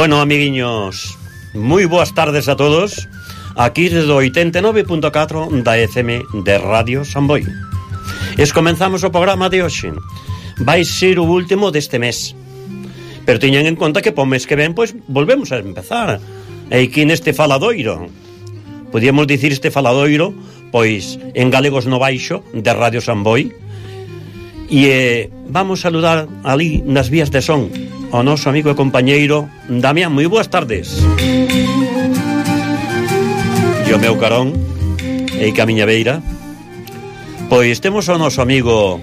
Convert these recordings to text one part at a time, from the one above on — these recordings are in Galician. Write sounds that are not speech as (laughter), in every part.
Bueno, amiguiños, moi boas tardes a todos. Aquí desde 89.4 da FM de Radio Samboy Es comenzamos o programa de hoxe. Vai ser o último deste mes. Pero teñan en conta que po mes que ven pois volvemos a empezar. E aquí neste faladoiro. Podíamos dicir este faladoiro Pois en galegos no baixo de Radio Samboy E eh, vamos saludar ali nas vías de son o noso amigo e compañeiro Damián, moi boas tardes. E o meu carón e que a miña beira. Pois temos o noso amigo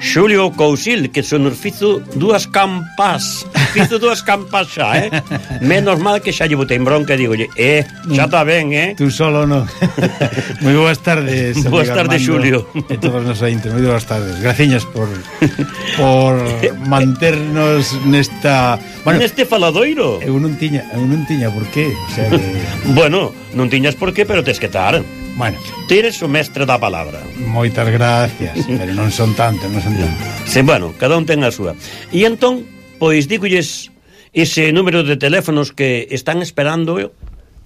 Xulio Cousil, que se nos fizo dúas campas. Fizo dúas campas xa, eh? (laughs) Menos mal que xa lle botei bronca e digo, Eh, xa está ben, eh? Tú solo no. (laughs) Moi boas tardes Boas tardes, Xulio. E todos nos aintes, moi boas tardes. Graciñas por por (laughs) manternos nesta bueno, Neste faladoiro. Eu non tiña, eu non tiña por qué o sea que... Bueno, non tiñas por qué, pero tes que estar. Bueno. Tires o mestre da palabra. Moitas gracias, (laughs) pero non son tanto, non son tanto. Se, bueno, cada un ten a súa. E entón, pois dígolles ese número de teléfonos que están esperando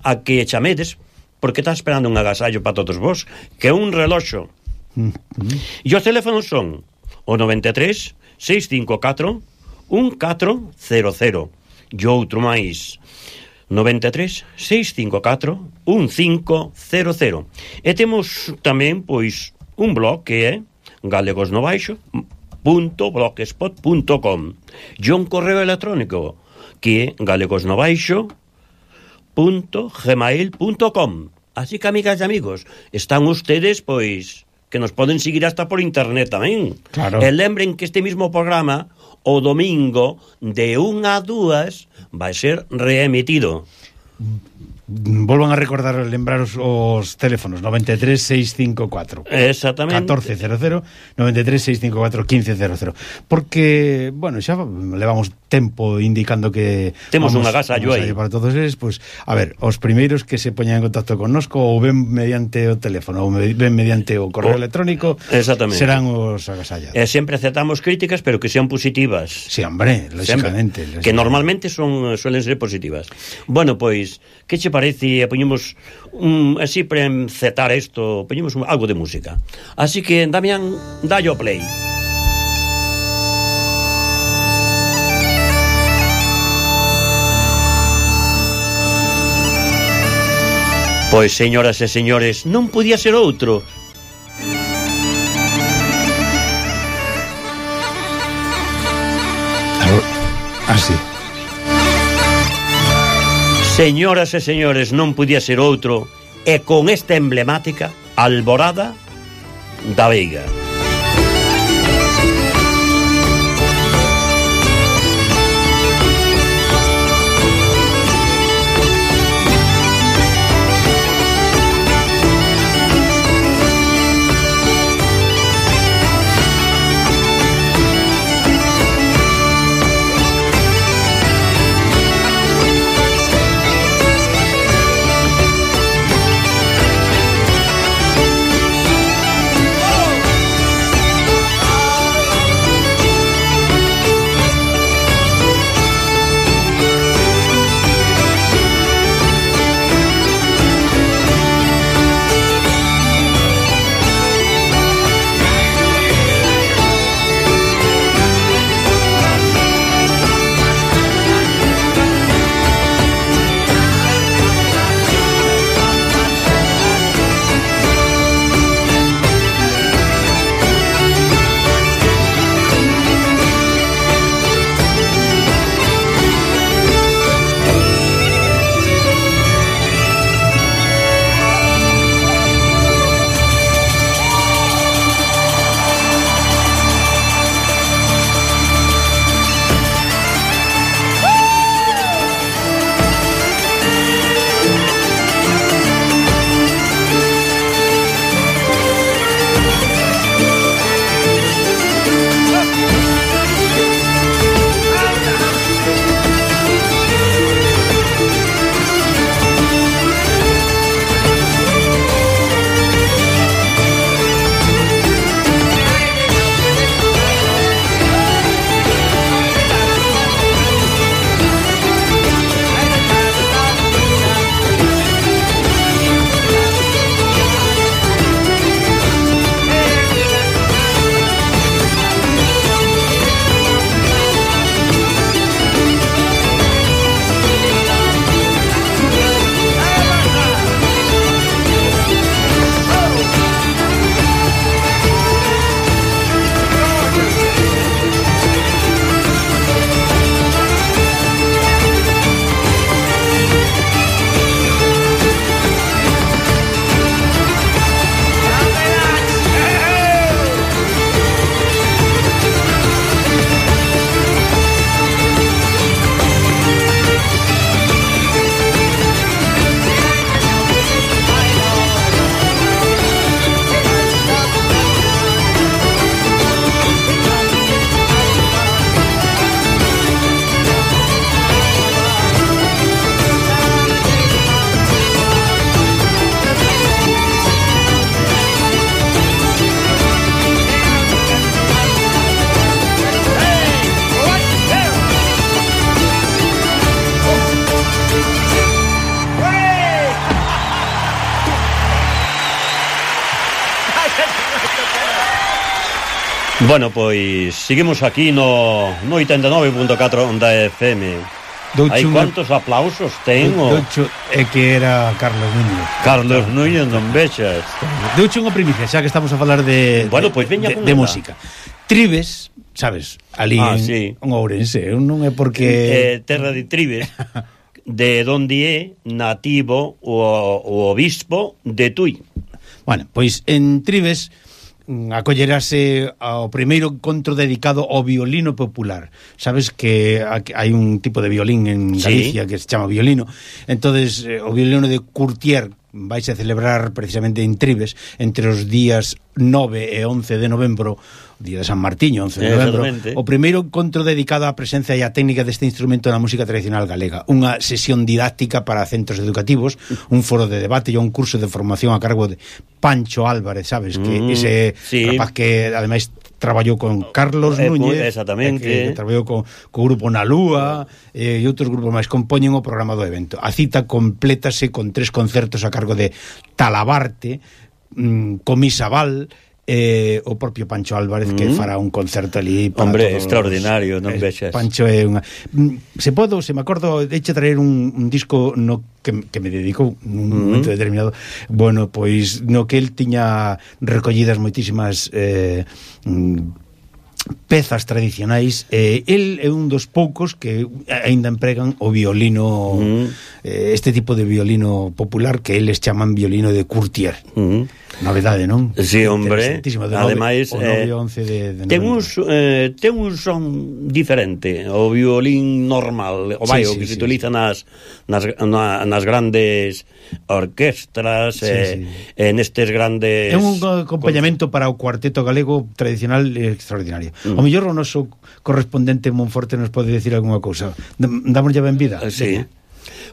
a que chamedes, porque está esperando un agasallo para todos vos, que é un reloxo. Mm -hmm. E os teléfonos son o 93 654 1400 e outro máis 93 654 1500. E temos tamén pois un blog que é galegosnobaixo.blogspot.com e un correo electrónico que é galegosnovaixo.gmail.com Así que, amigas e amigos, están ustedes, pois, que nos poden seguir hasta por internet tamén. Claro. E lembren que este mismo programa o domingo de unha a dúas vai ser reemitido. Volvan a recordar, lembraros os teléfonos 93654 Exactamente. 1400 93654 1500 Porque, bueno, xa levamos tempo indicando que temos unha gasa yo aí. Para todos eles, pois, pues, a ver, os primeiros que se poñan en contacto connosco ou ben mediante o teléfono ou ben mediante o correo o, electrónico serán os agasallados. E eh, sempre aceptamos críticas, pero que sean positivas. Si, sí, hombre, lógicamente, Que normalmente son suelen ser positivas. Bueno, pois, que che parece eh, poñemos un así para encetar isto, poñemos un, algo de música. Así que Damián, dallo play. Pois, señoras e señores, non podía ser outro. Así. Ah, señoras e señores, non podía ser outro e con esta emblemática alborada da Veiga. Bueno, pois seguimos aquí no, no 89.4 onda FM. Doucho Hai cantos aplausos ten o... Doucho, é que era Carlos Núñez. Carlos Núñez, non vexas. Doucho unha primicia, xa que estamos a falar de... Bueno, pois veña de, de, de música. Tribes, sabes, ali ah, en, sí. en Ourense, non é porque... Eh, terra de Tribes. (laughs) de donde é nativo o, o obispo de Tui. Bueno, pois en Tribes acollerase ao primeiro encontro dedicado ao violino popular. Sabes que hai un tipo de violín en Galicia sí. que se chama violino. Entonces eh, o violino de Courtier vaise celebrar precisamente en Tribes entre os días 9 e 11 de novembro día de San Martiño, 11 de novembro, o primeiro encontro dedicado á presencia e á técnica deste instrumento na música tradicional galega. Unha sesión didáctica para centros educativos, un foro de debate e un curso de formación a cargo de Pancho Álvarez, sabes, que mm, ese sí. rapaz que ademais traballou con Carlos eh, Núñez, exactamente. Que, que traballou con, co grupo Nalúa eh, e outros grupos máis compoñen o programa do evento. A cita complétase con tres concertos a cargo de Talabarte, mm, Comisabal eh, o propio Pancho Álvarez mm. que fará un concerto ali para Hombre, extraordinario, non eh, vexas. Pancho é unha mm, se podo, se me acordo, deixe traer un, un disco no que, que me dedicou nun mm. momento determinado. Bueno, pois no que el tiña recollidas moitísimas eh mm, pezas tradicionais eh, el é un dos poucos que aínda empregan o violino mm. Eh, este tipo de violino popular que eles chaman violino de Courtier. Uh -huh. Novedade, non? Sí, hombre. Ademais, eh, de, de ten, un, eh, ten un son diferente o violín normal, o baio sí, sí, que sí, se sí, utiliza sí. nas nas, na, nas grandes orquestras sí, eh, sí. en estes grandes É un acompañamento para o cuarteto galego tradicional e extraordinario. Uh -huh. O mellor o noso correspondente Monforte nos pode decir algunha cousa. Dámoslle ben vida. Sí. Venga.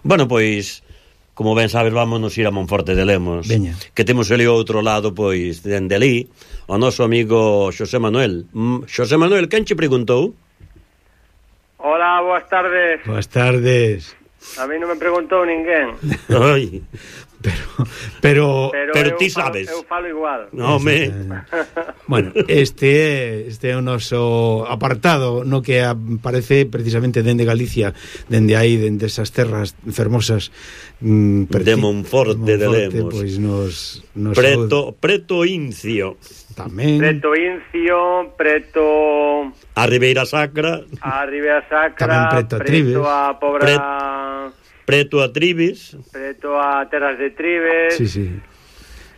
Bueno, pois, como ben sabes, vámonos ir a Monforte de Lemos. Veña. Que temos ali outro lado, pois, dende ali, o noso amigo Xosé Manuel. Xosé Manuel, quen che preguntou? Hola, boas tardes. Boas tardes. A mí non me preguntou ninguén. (laughs) Ai, pero pero pero, pero ti sabes. Falo, eu falo igual. No, me... bueno, este é este é o noso apartado no que aparece precisamente dende Galicia, dende aí, dende esas terras fermosas mm, de Monforte, de Lemos. Pois nos, nos Preto, Preto Incio. Tamén. Preto Incio, Preto A Ribeira Sacra. A Ribeira Sacra, Tamén Preto a Tribes. Preto a Pobra Preto Preto a Tribes. Preto a Terras de Tribes. Sí, sí.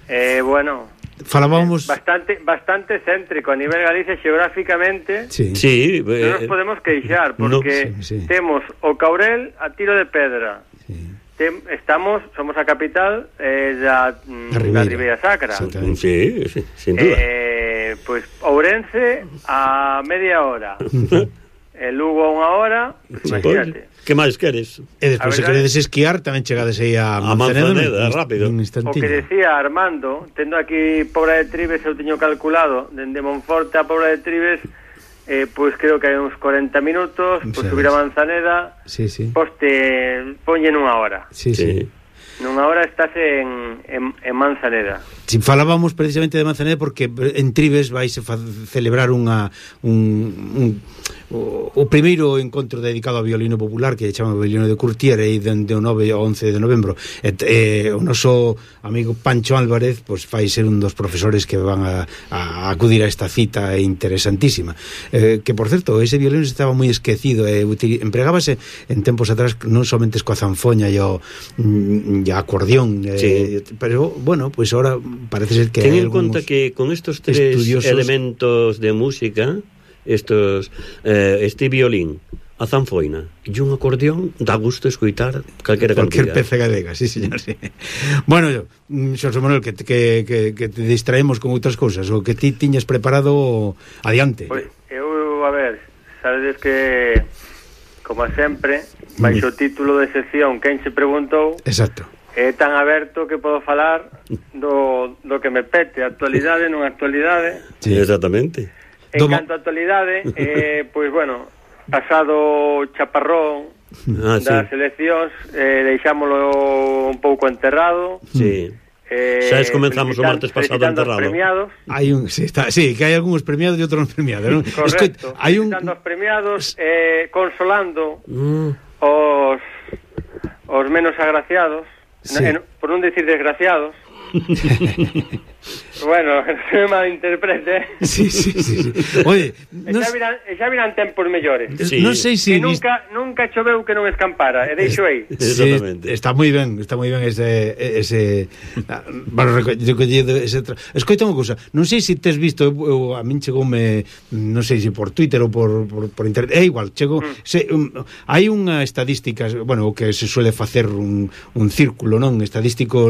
Eh, bueno, Falábamos bastante bastante céntrico a nivel Galicia geográficamente. Sí. sí eh, non nos podemos queixar porque no, sí, sí. temos o Caurel a tiro de pedra. Sí. Tem, estamos somos a capital eh, da, mm, da, Ribeira. da Ribeira Sacra. Sí, sí, sin duda. Eh, pois pues, Ourense a media hora. (laughs) el eh, Lugo a unha hora, pues, sí, imagínate. Pues. Que máis queres? E despois, se queredes esquiar, tamén chegades aí a Manzaneda. A Manzaneda, un, rápido. Un o que decía Armando, tendo aquí Pobra de Tribes, eu teño calculado, dende Monforte a Pobra de Tribes, eh, pois creo que hai uns 40 minutos, pois subir a Manzaneda, sí, sí. poste, poñen unha hora. Sí, sí. sí. Nunha agora estás en, en, en Manzaneda. Si falábamos precisamente de Manzaneda porque en Tribes vais a celebrar unha un, un o, o primeiro encontro dedicado ao violino popular que chama o violino de Curtier aí dende o 9 ao 11 de novembro. E, e, o noso amigo Pancho Álvarez pois fai ser un dos profesores que van a, a acudir a esta cita interesantísima. Eh, que por certo, ese violino estaba moi esquecido e util, empregábase en tempos atrás non somente coa zanfoña e o mm, acordeón, eh, sí. eh, pero bueno, pues ahora parece ser que... Ten en cuenta que con estos tres estudiosos... elementos de música, estos eh, este violín, a zanfoina e un acordeón da gusto escoitar calquera calquera. Cualquier peza galega, sí, señor, sí. Bueno, xos Manuel, mm, que, que, que, que te distraemos con outras cousas, o que ti tiñas preparado adiante. Pois, eu, a ver, sabedes que, como sempre, baixo o título de sección, quen se preguntou... Exacto é tan aberto que podo falar do, do que me pete, actualidade non actualidade. Sí, exactamente. En Doma... canto a actualidade, eh, pois bueno, pasado chaparrón ah, das sí. eleccións, eh, deixámolo un pouco enterrado. Sí. Eh, Sabes comenzamos o martes pasado enterrado. premiados. Hai un, sí, está, sí, que hai algúns premiados e outros premiados, non? Correcto. Escoit, hai un os premiados eh, consolando mm. os os menos agraciados Sí. en, por non decir desgraciados. (laughs) Bueno, se (laughs) me malinterprete. Sí, sí, sí. sí. Oye, no... xa, virán, xa virán tempos mellores. Eh, sí. Non sei se... Que nunca, nunca choveu que non escampara, e deixo aí. (laughs) Sí, está moi ben, está moi ben ese... ese ah, bueno, recollido ese... Tra... Escoita unha cousa, non sei se tes visto, eu, a min chegoume, non sei se por Twitter ou por, por, por internet, é igual, chegou... Mm. Se, um, hai unha estadística, bueno, que se suele facer un, un círculo, non? Estadístico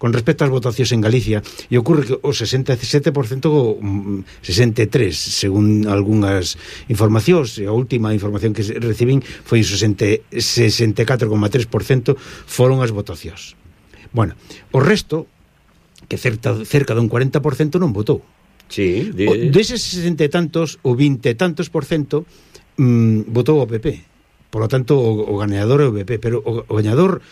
con respecto ás votacións en Galicia, e o ocurre que o 67% 63 mm, según algunhas informacións a última información que recibín foi 64,3% foron as votacións. Bueno, o resto que cerca, cerca dun 40% non votou. Sí, de... o, deses 60 e tantos o 20 e tantos por cento mm, votou o PP Por lo tanto, o, o gañador é o BP, pero o, o gañador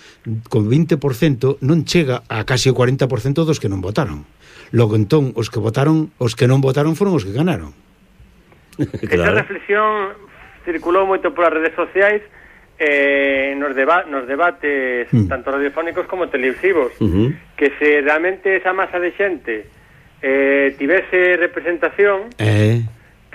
con 20% non chega a casi o 40% dos que non votaron. Logo entón, os que votaron, os que non votaron foron os que ganaron. claro. Esa reflexión circulou moito polas redes sociais eh, nos, deba nos debates mm. tanto radiofónicos como televisivos uh -huh. que se realmente esa masa de xente eh, tivese representación eh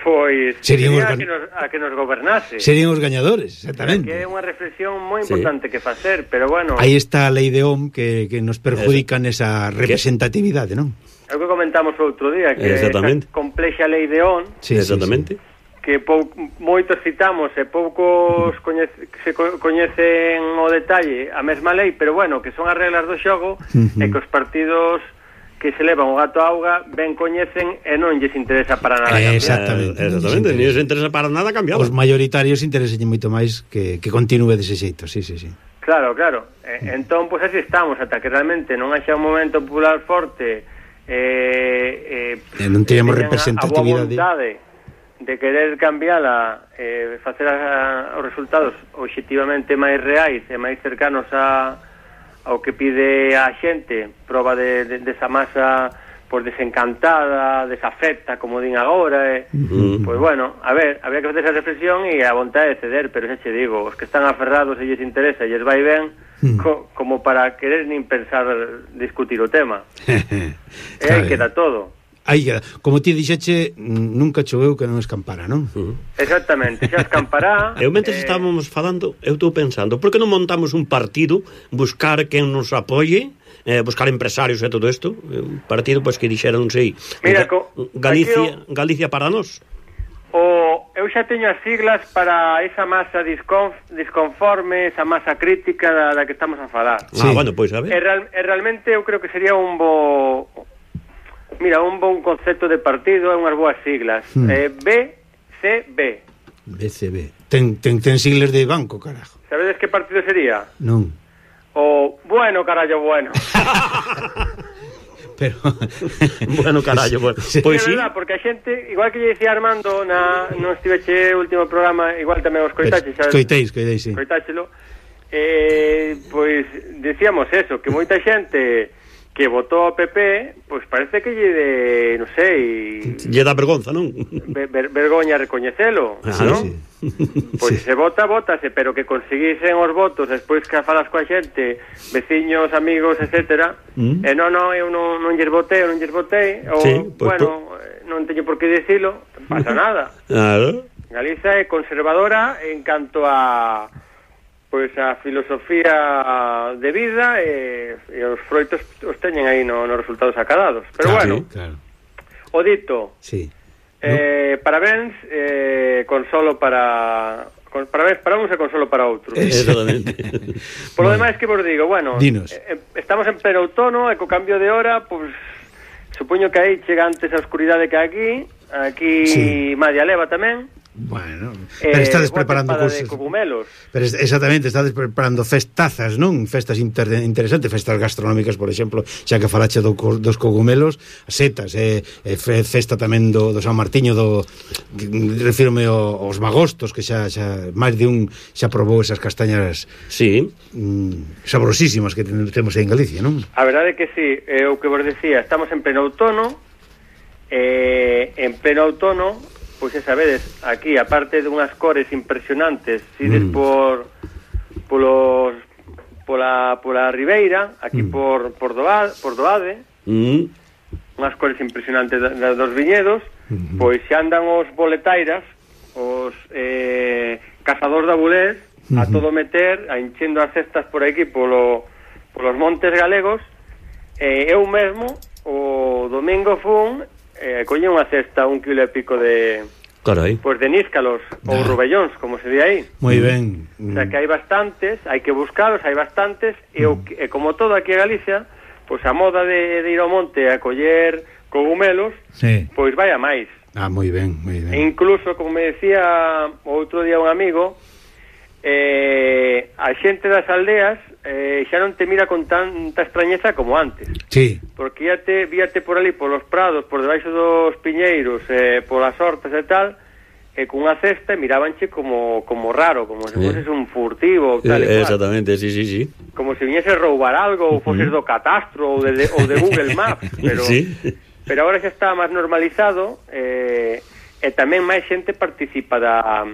pois serían sería os gan... a, que nos, a que nos gobernase. Serían os gañadores, exactamente. Que é unha reflexión moi importante sí. que facer, pero bueno... Aí está a lei de OM que, que nos perjudica nesa representatividade, non? É o que comentamos outro día, que exactamente. complexa lei de OM... Sí, exactamente. Sí, sí que pou, moitos citamos e poucos coñece, se coñecen o detalle a mesma lei, pero bueno, que son as reglas do xogo uh -huh. e que os partidos que se levan o gato a auga ben coñecen e non lles interesa para nada cambiar. Exactamente. Eh, exactamente, non lles interesa para nada cambiar. Os maioritarios interesenlle moito máis que, que continúe dese xeito, sí, sí, sí. Claro, claro. E, entón, pois pues, así estamos, ata que realmente non haxa un momento popular forte eh, eh, e non teñamos representatividade a de, de querer cambiala eh, facer a, os resultados objetivamente máis reais e máis cercanos a ao que pide a xente, proba de, de, desa masa por desencantada, desafecta, como din agora, e, eh? uh -huh. pois bueno, a ver, había que facer esa reflexión e a vontade de ceder, pero xa che digo, os que están aferrados e lles interesa e lles vai ben, hmm. co, como para querer nin pensar discutir o tema. (laughs) e aí queda todo. Aí, como ti dixeche, nunca choveu que non escampara, non? Uh-huh. Exactamente, xa escampará. (laughs) eu mentre eh... estábamos falando, eu estou pensando, por que non montamos un partido, buscar quen nos apoie? eh, buscar empresarios e todo isto, un partido pois que dixera, non sei, Mira, Ga Galicia, aquí, Galicia para nós. O eu xa teño as siglas para esa masa disconf, disconforme, esa masa crítica da, da que estamos a falar. Ah, sí. Ah, bueno, pois a ver. E, real, e realmente eu creo que sería un bo Mira, un bon concepto de partido e unhas boas siglas. Hmm. Eh, BCB. BCB. Ten, ten, ten siglas de banco, carajo. Sabedes que partido sería? Non. O bueno, carallo, bueno. (laughs) pero (laughs) bueno, carallo, bueno. Pois pues, sí. Verdad, porque a xente, igual que lle dicía Armando na non estiveche o último programa, igual tamén os coitaxe, sabes? Coiteis, coiteis, sí. coitáchelo, Eh, pois decíamos eso, que moita xente que votou ao PP, pois parece que lle de, non sei... Lle dá vergonza, non? Ver, ver, vergoña recoñecelo, ah, non? Sí. Pois sí. se vota, votase, pero que conseguisen os votos despois que falas coa xente, veciños, amigos, etc. Mm. E non, non, eu non, non lles votei, non lles votei, ou, sí, pues, bueno, non teño por que dicilo, pasa (laughs) nada. Claro. Galiza é conservadora en canto a pois a filosofía de vida e, e os froitos os teñen aí no, nos resultados acadados. Pero claro, bueno, claro. o dito, sí. eh, no. parabéns, eh, consolo para parabéns para uns e consolo para outros. Eh, Exactamente. (laughs) Por lo bueno. demais que vos digo, bueno, Dinos. Eh, eh estamos en pleno outono e co cambio de hora, pois pues, supoño que aí chega antes a oscuridade que aquí, aquí sí. Madia leva tamén. Bueno, pero eh, estades preparando cursos. De cogumelos. Pero exactamente, estades preparando festazas, non? Festas inter interesantes, festas gastronómicas, por exemplo, xa que falache do, dos cogumelos, setas, eh, eh, fe, festa tamén do, do San Martiño do refírome aos magostos que xa xa máis de un xa probou esas castañas. Sí. Mm, sabrosísimas que temos aí en Galicia, non? A verdade é que sí, é o que vos decía, estamos en pleno outono, eh, en pleno outono Pois xa sabedes, aquí, aparte dunhas cores impresionantes, sides mm. por polos pola, pola Ribeira, aquí mm. por, por, Doal, por Doade, mm. unhas cores impresionantes da, da, dos viñedos, mm -hmm. pois xa andan os boletairas, os eh, cazadores da bulés, a mm-hmm. todo meter, a enchendo as cestas por aquí, polo, polos montes galegos, eh, eu mesmo, o domingo fun eh, colle unha cesta un quilo e pico de, Carai. Pois de níscalos ou ah. rubellóns, como se di aí. Moi ben. O sea que hai bastantes, hai que buscalos, hai bastantes, mm. e, o, mm. e como todo aquí en Galicia, pois a moda de, de ir ao monte a coller cogumelos, sí. pois vai a máis. Ah, moi ben, moi ben. E incluso, como me decía outro día un amigo, eh, a xente das aldeas eh, xa non te mira con tanta extrañeza como antes. Sí. Porque ya te víate por ali polos prados, por debaixo dos piñeiros, eh, polas hortas e tal, e cunha cesta e mirábanche como como raro, como se foses un furtivo ou tal e eh, Exactamente, sí, sí, sí. Como se viñese a roubar algo ou foses do catastro ou de, ou de Google Maps, (laughs) pero sí. pero agora xa está máis normalizado eh, e tamén máis xente participa da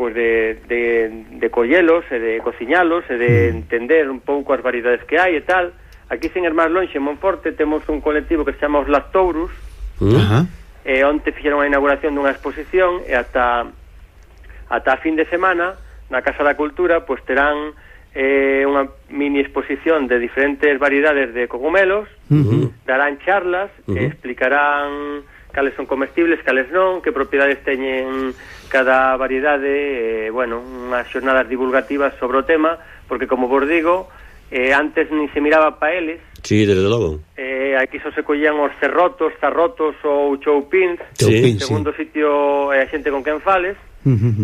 pois de, de, de collelos e de cociñalos e de entender un pouco as variedades que hai e tal. Aquí, sen ir máis longe, en Monforte, temos un colectivo que se chama Os Lactourus, uh -huh. e onte fixeron a inauguración dunha exposición e ata, ata a fin de semana, na Casa da Cultura, pois terán eh, unha mini exposición de diferentes variedades de cogumelos, uh -huh. darán charlas, uh -huh. e explicarán cales son comestibles, cales non, que propiedades teñen cada variedade, eh, bueno, unhas xornadas divulgativas sobre o tema, porque como vos digo, eh, antes nin se miraba pa eles. Sí, desde logo. Eh, aquí só se collían os cerrotos, zarrotos ou choupins, sí, segundo sí. sitio eh, a xente con quen fales,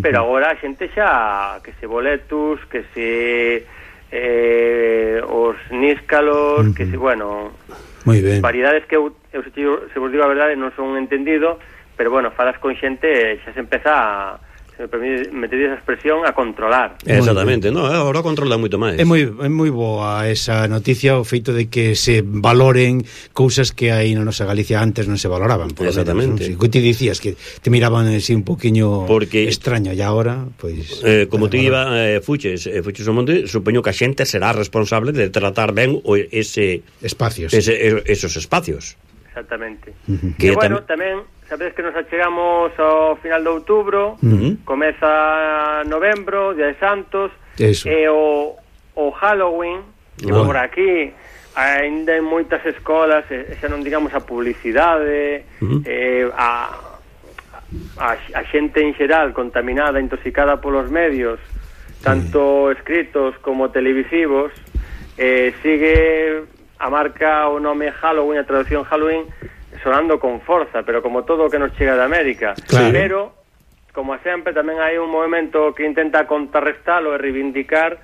pero agora a xente xa que se boletus, que se eh, os níscalos, que se, bueno Moi ben. Variedades que eu, eu se, se vos digo a verdade non son entendido, pero bueno, falas con xente e xa se empeza a se permite, me esa expresión, a controlar. Exactamente, no, eh, agora controla moito máis. É moi, é moi boa esa noticia o feito de que se valoren cousas que aí na nosa Galicia antes non se valoraban. Por Exactamente. Menos, non? Que ti dicías que te miraban así un poquinho Porque, extraño e agora, pois... Eh, como te iba eh, Fuches, eh, Fuches o Monte, supoño que a xente será responsable de tratar ben o, ese... Espacios. Ese, esos espacios. Exactamente. Que, e bueno, tam tamén Sabedes que nos achegamos ao final de outubro, uh -huh. comeza novembro, Día de Santos, Eso. e o, o Halloween, que ah. por aquí, ainda en moitas escolas, e, xa non digamos a publicidade, uh -huh. eh, a, a, a xente en xeral contaminada, intoxicada polos medios, tanto escritos como televisivos, eh, sigue a marca o nome Halloween, a traducción Halloween, sonando con forza, pero como todo o que nos chega de América. Claro. Pero, como sempre, tamén hai un movimento que intenta contrarrestalo e reivindicar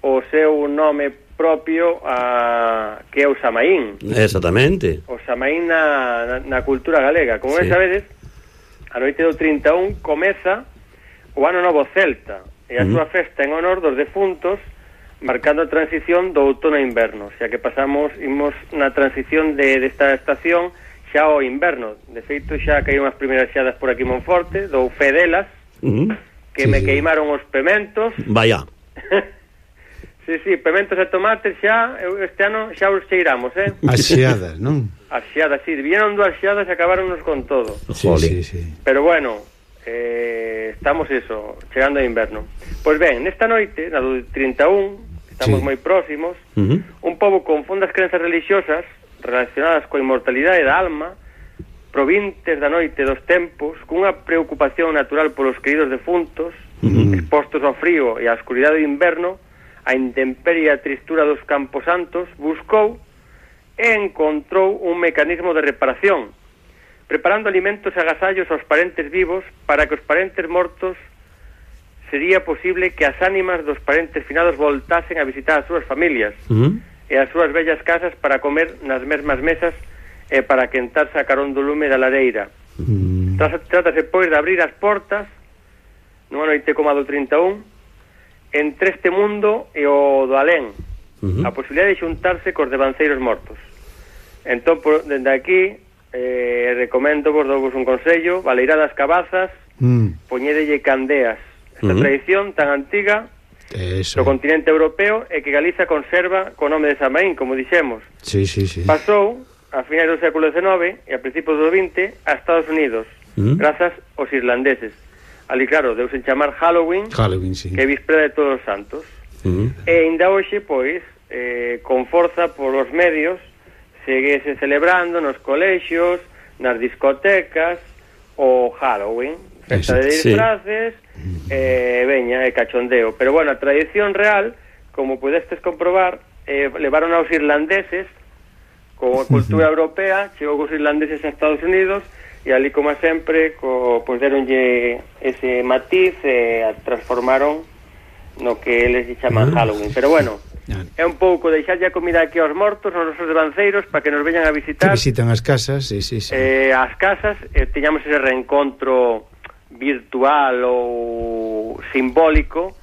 o seu nome propio a, que é o Samaín. Exactamente. O Samaín na, na, na cultura galega. Como sí. ves, a veces, a noite do 31 comeza o ano novo celta e a uh -huh. súa festa en honor dos defuntos marcando a transición do outono a inverno, xa que pasamos, imos na transición de, desta estación xa o inverno. De feito, xa caíron as primeiras xadas por aquí Monforte, dou fe delas, uh -huh. que sí, me sí. queimaron os pementos. Vaya. (laughs) sí, sí, pementos e tomates xa, este ano xa os cheiramos, eh? (laughs) As xeadas, non? As xeadas, sí, vieron dúas xeadas e acabaronnos con todo. Sí, Jole. sí, sí. Pero bueno, eh, estamos eso, chegando a inverno. Pois ben, nesta noite, na do 31, estamos sí. moi próximos, uh -huh. un pobo con fondas crenzas religiosas relacionadas coa inmortalidade da alma, provintes da noite dos tempos, cunha preocupación natural polos queridos defuntos, uh expostos ao frío e á oscuridade do inverno, a intemperie e a tristura dos campos santos, buscou e encontrou un mecanismo de reparación, preparando alimentos e agasallos aos parentes vivos para que os parentes mortos sería posible que as ánimas dos parentes finados voltasen a visitar as súas familias. Mm e as súas bellas casas para comer nas mesmas mesas e para quentarse a carón do lume da lareira. Mm. Trátase, pois, de abrir as portas nunha noite como a do 31 entre este mundo e o do alén, uh -huh. a posibilidad de xuntarse cos devanceiros mortos. Entón, por, dende aquí, eh, recomendo vos dou un consello, valeirad as cabazas, mm. poñedelle candeas. Esta uh -huh. tradición tan antiga Eh, eso. do continente europeo e que Galiza conserva co nome de Samaín, como dixemos. Sí, sí, sí. Pasou a finais do século XIX e a principios do XX a Estados Unidos, mm. grazas aos irlandeses. Ali, claro, deusen chamar Halloween, Halloween sí. que é víspera de todos os santos. Mm. E ainda hoxe, pois, eh, con forza por os medios, seguese celebrando nos colexios, nas discotecas, o Halloween, festa de disfraces, sí. eh, veña, e cachondeo. Pero bueno, a tradición real, como pudestes comprobar, eh, levaron aos irlandeses, con a (laughs) cultura europea, chegou os irlandeses a Estados Unidos, e ali, como sempre, co, pois pues, deronlle ese matiz e eh, transformaron no que eles chaman ah. Halloween. Pero bueno, é un pouco deixarlle a comida aquí aos mortos, aos nosos devanceiros, para que nos veñan a visitar. Que visitan as casas, sí, sí, sí. Eh, as casas, eh, teñamos ese reencontro virtual ou simbólico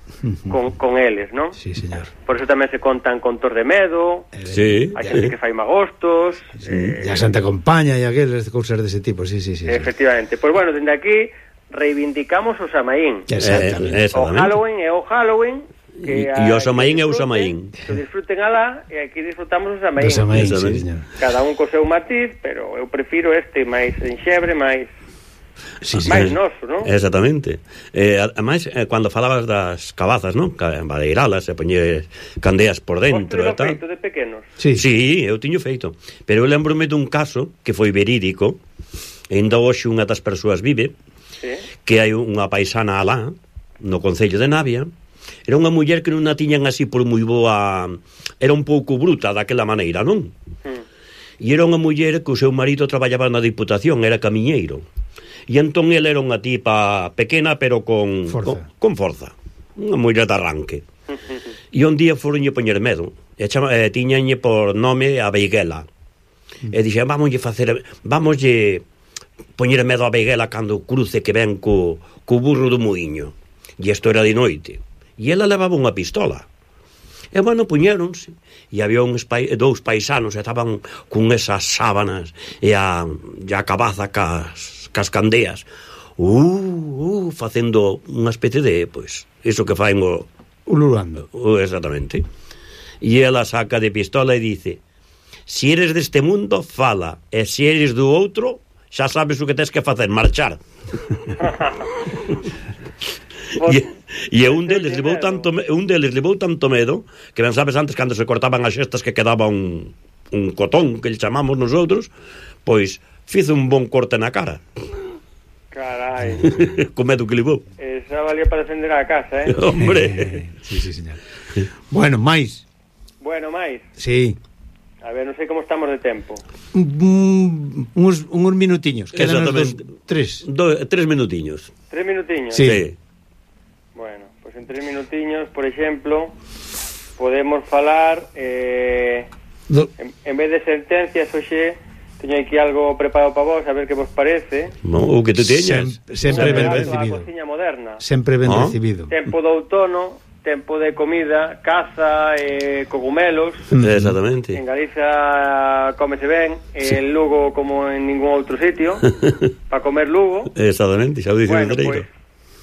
con, con eles, non? Sí, señor. Por eso tamén se contan contos de medo, eh, sí, hai xente eh. que fai magostos... Sí, eh, e a Santa Compaña e aqueles cousas dese tipo, sí, sí, sí. Efectivamente. Pois pues bueno, dende aquí reivindicamos o Samaín. Exactamente. Eh, o Halloween é o Halloween E o Samaín é o Samaín. Que disfruten alá e aquí disfrutamos o Samaín. O Samaín, sí, señor. Cada un co seu matiz, pero eu prefiro este máis enxebre, máis sí, sí, máis noso, non? Exactamente. Eh, ademais, eh, cando falabas das cabazas, non? Badeiralas, e poñer candeas por dentro e tal. feito de pequenos? Sí. sí, eu tiño feito. Pero eu lembrome dun caso que foi verídico, ainda hoxe unha das persoas vive, sí. que hai unha paisana alá, no Concello de Navia, Era unha muller que non a tiñan así por moi boa... Era un pouco bruta daquela maneira, non? Mm. E era unha muller que o seu marido traballaba na Diputación, era camiñeiro. E entón el era unha tipa pequena, pero con forza. Con, con forza. Unha muller de arranque. E un día foronlle poñer medo. E, chama, e tiñanlle por nome a Beiguela. E dixen, vamoslle facer... Vamoslle poñer medo a Beiguela cando cruce que ven co, co burro do muiño. E isto era de noite. E ela levaba unha pistola. E, bueno, puñéronse. E había uns pai, dous paisanos e estaban con esas sábanas e a, e a cabaza cas cascandeas uh, uh, facendo unha especie de, pois, iso que faen o... Ululando. Uh, exactamente. E ela saca de pistola e dice, si eres deste mundo, fala, e se si eres do outro, xa sabes o que tens que facer, marchar. (laughs) e, e (laughs) un deles levou tanto un deles levou tanto medo que ben sabes antes cando se cortaban as xestas que quedaba un, un cotón que lle chamamos nosotros, pois Fizo un bon corte na cara. Carai. Con medo que levou. Esa valía para defender a casa, eh? (laughs) Hombre. sí, sí, señor. Bueno, máis. Bueno, máis. Sí. A ver, non sei como estamos de tempo. Mm, uns, uns minutiños. Quedan dos, tres. Do, tres minutiños. Tres minutiños? Sí. sí. Bueno, pois pues en tres minutiños, por exemplo, podemos falar... Eh, Do... en, en vez de sentencias, oxe teño aquí algo preparado para vos, a ver que vos parece. No, o que te teñas. Sem, sempre ben recibido. cociña moderna. Sempre ben ah. recibido. Tempo do outono, tempo de comida, caza, eh, cogumelos. Mm. Exactamente. En Galiza eh, cómese ben, eh, sí. en Lugo como en ningún outro sitio, (laughs) para comer Lugo. Exactamente, xa o dixo bueno, pues, pois,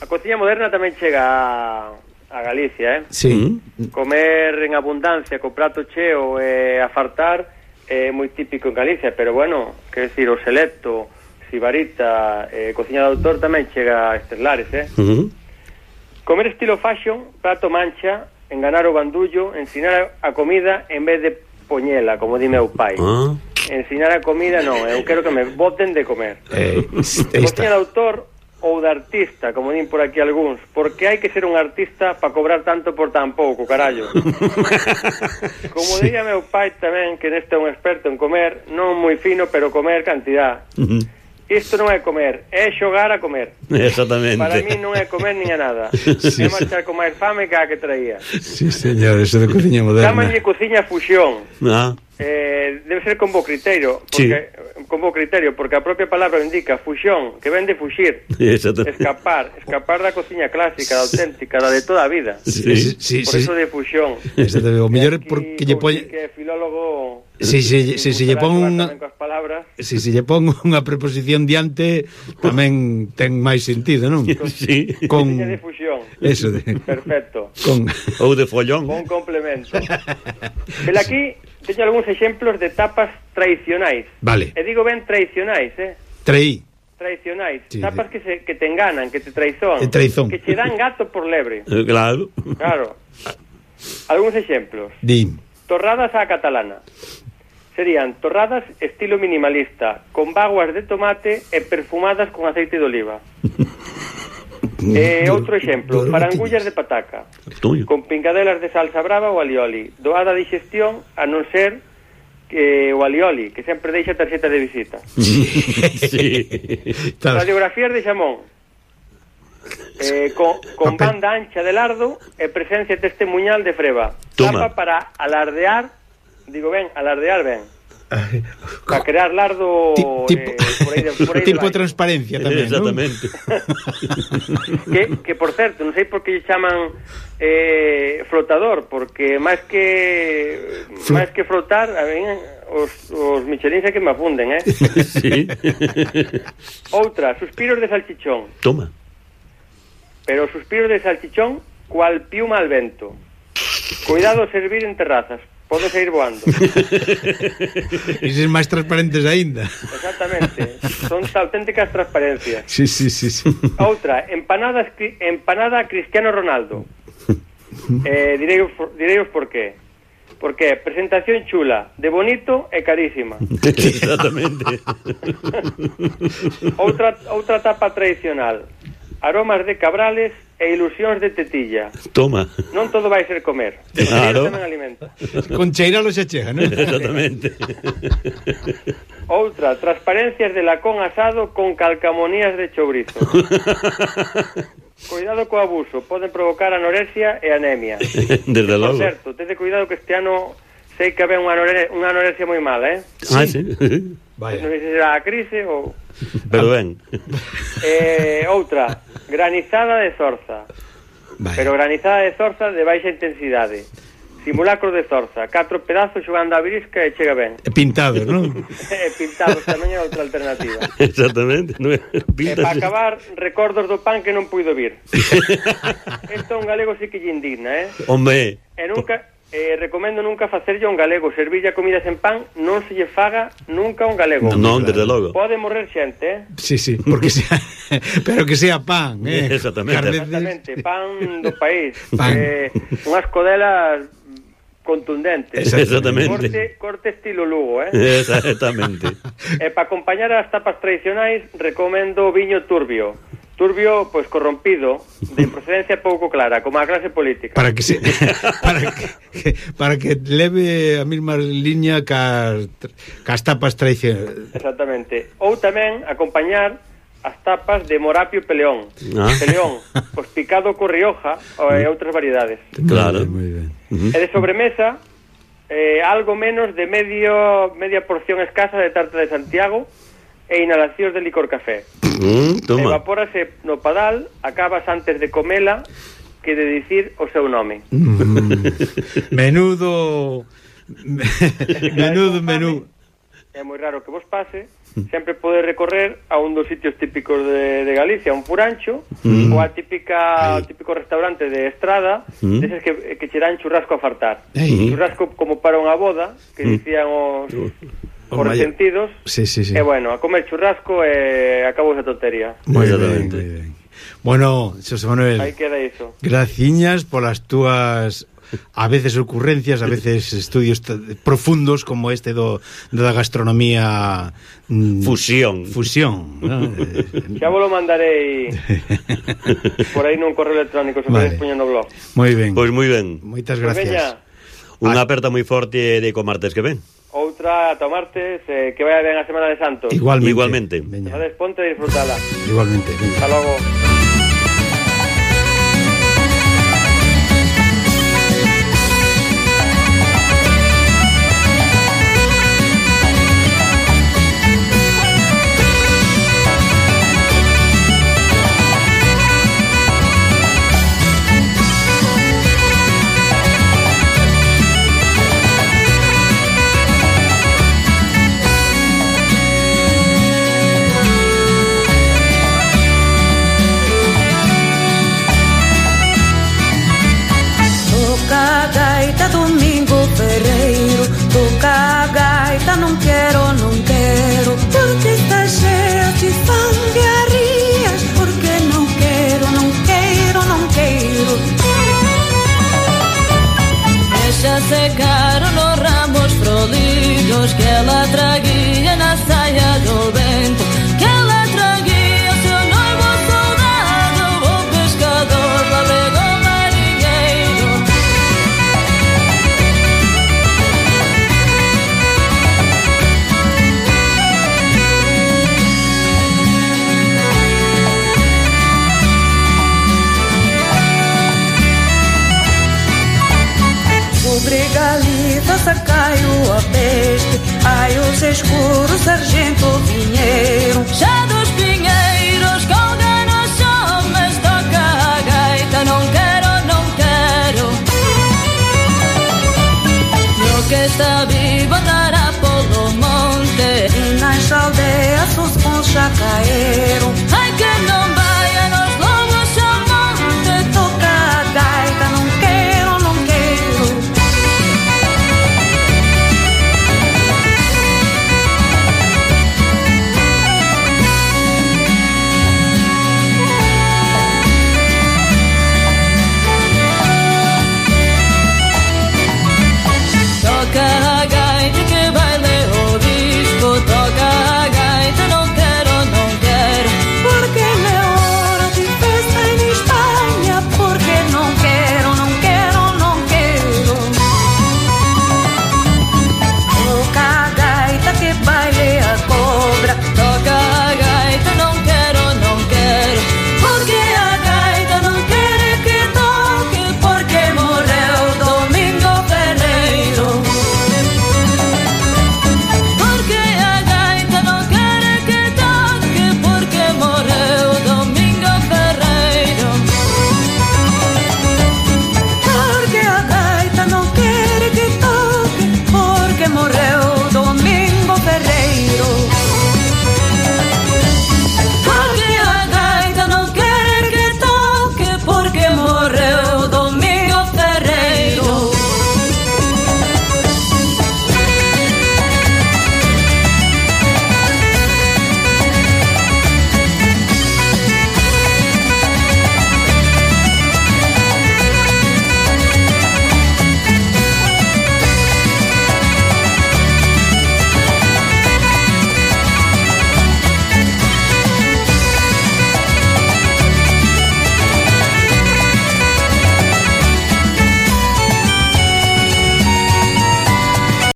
A cociña moderna tamén chega a a Galicia, eh? Sí. Mm. Comer en abundancia, co prato cheo e eh, a fartar é moi típico en Galicia, pero bueno, quer decir, o selecto, sibarita, eh, cociña de autor tamén chega a estes lares, eh? Uh -huh. Comer estilo fashion, plato mancha, enganar o bandullo, ensinar a comida en vez de poñela, como di meu pai. Ah. Ensinar a comida non, eu quero que me boten de comer. Eh, Cociña de autor, ou de artista, como din por aquí algúns, porque hai que ser un artista para cobrar tanto por tan pouco, carallo. (laughs) como sí. diría meu pai tamén, que neste é un experto en comer, non moi fino, pero comer cantidad. Uh -huh. Isto non é comer, é xogar a comer. (laughs) Exactamente. Para mí non é comer nin é nada. (laughs) Sí, é marchar con máis fame que a que traía. Sí, señor, eso de cociña moderna. Chámanlle cociña fusión. Ah. Eh, debe ser con bo criterio, porque sí. con bo criterio, porque a propia palabra indica fusión, que vende fuxir. Escapar, escapar da cociña clásica, da auténtica, da de toda a vida. Sí, sí, por sí, eso sí. de fusión. Exactamente. O mellor é porque lle poñe que filólogo Si se, si, si lle pon unha palabras. Si se lle pon (laughs) unha preposición diante tamén ten máis sentido, non? Sí. Con de fusión. Eso de. Perfecto. Con ou de follón. Con complemento. Pero aquí teño algúns exemplos de tapas tradicionais. Vale. E digo ben tradicionais, eh? Trei Tradicionais, sí, tapas que se que te enganan, que te traizoan, traizón. que che dan gato por lebre. (laughs) Eh, claro. Claro. Algúns exemplos. Dim. Torradas á catalana serían torradas estilo minimalista, con baguas de tomate e perfumadas con aceite de oliva. E (laughs) eh, outro exemplo, parangullas de pataca, con pingadelas de salsa brava ou alioli, doada de xestión a non ser que o alioli, que sempre deixa tarxeta de visita. (laughs) Sí, sí. Radiografías de xamón, eh, con, con banda ancha de lardo e presencia testemunhal de freba. Toma. Tapa para alardear digo ben, alardear ben. Para crear lardo tipo, eh, por aí de, por (laughs) aí tipo de transparencia tamén, Exactamente. ¿no? (laughs) que, que por certo, non sei por que lle chaman eh, flotador, porque máis que Fl máis que flotar, a ver, os, os michelins é que me afunden, eh? (laughs) sí. Outra, suspiros de salchichón. Toma. Pero suspiros de salchichón cual piuma al vento. Cuidado servir en terrazas pode sair voando. (laughs) Ises máis transparentes aínda. Exactamente, son auténticas transparencias. Sí, sí, sí, sí. Outra, empanadas, empanada Cristiano Ronaldo. (laughs) Eh, direi, direi por qué. Porque presentación chula, de bonito e carísima. (laughs) Exactamente. outra, outra tapa tradicional, aromas de cabrales e ilusións de tetilla. Toma. Non todo vai ser comer. (laughs) Claro. Tamén alimenta. Con cheira lo se chega, non? (laughs) (laughs) Exactamente. Outra, transparencias de lacón asado con calcamonías de chourizo. Cuidado co abuso, poden provocar anorexia e anemia. Desde logo. Por certo, tede cuidado que este ano sei que había unha anorexia, unha anorexia moi mala, eh? Ah, sí. sí. Vaya. Non sei se será a crise ou... Pero ben. Eh, outra, granizada de Zorza. Vale. Pero granizada de Zorza de baixa intensidade. Simulacro de Zorza, catro pedazos xogando a brisca e chega ben. Pintados, non? (laughs) Pintados tamén é outra alternativa. (laughs) Exactamente. Non é... E para acabar, recordos do pan que non puido vir. (laughs) Isto un galego sí que lle indigna, eh? Home. E nunca Eh, recomendo nunca facerlle un galego. Servirlle a comida sen pan Non se lle faga nunca un galego. Non, desde logo. Pode morrer xente, eh? Sí, sí, porque sea, (laughs) pero que sea pan eh? Exactamente. Cardeces... Exactamente, pan do (laughs) país. Pan. Eh, Unhas codelas contundentes. Exactamente. Corte, corte estilo Lugo, eh? Exactamente. (laughs) E eh, para acompañar as tapas tradicionais Recomendo viño turbio. Turbio, pois corrompido, de procedencia pouco clara, como a clase política. Para que se (laughs) para que, para que leve a mesma liña ca cas tapas traición. Exactamente. Ou tamén acompañar as tapas de Morapio Peleón. Ah. Peleón, pois picado co Rioja e mm. outras variedades. Claro, moi ben. E de sobremesa, eh, algo menos de medio media porción escasa de tarta de Santiago e inhalacións de licor café. Mm, toma. Evapórase no padal, acabas antes de comela que de dicir o seu nome. Mm. (laughs) Menudo... (laughs) Menudo menú. É moi raro que vos pase, sempre pode recorrer a un dos sitios típicos de, de Galicia, un furancho, mm. ou a típica o típico restaurante de estrada, mm. deses que, que che dan churrasco a fartar. Ay. Churrasco como para unha boda, que dicían os por maya... sentidos. Sí, sí, sí. E bueno, a comer churrasco eh, e acabou esa tontería. Muy bien, muy bien. Bueno, José Manuel. Aí queda iso. Graciñas polas túas a veces ocurrencias, a veces estudios profundos como este do, da gastronomía mm, fusión. Fusión, ¿no? (laughs) Xa vos lo mandarei por aí nun correo electrónico se vale. poñendo blog. Moi ben. Pois pues moi ben. Moitas gracias. Pues Unha aperta moi forte de comartes que ven. Outra a tomarte, se eh, que vaya ben a Semana de Santos. Igualmente. Igualmente. Veña. Entonces, ponte e disfrutala. Igualmente. Veña. Hasta logo. caer.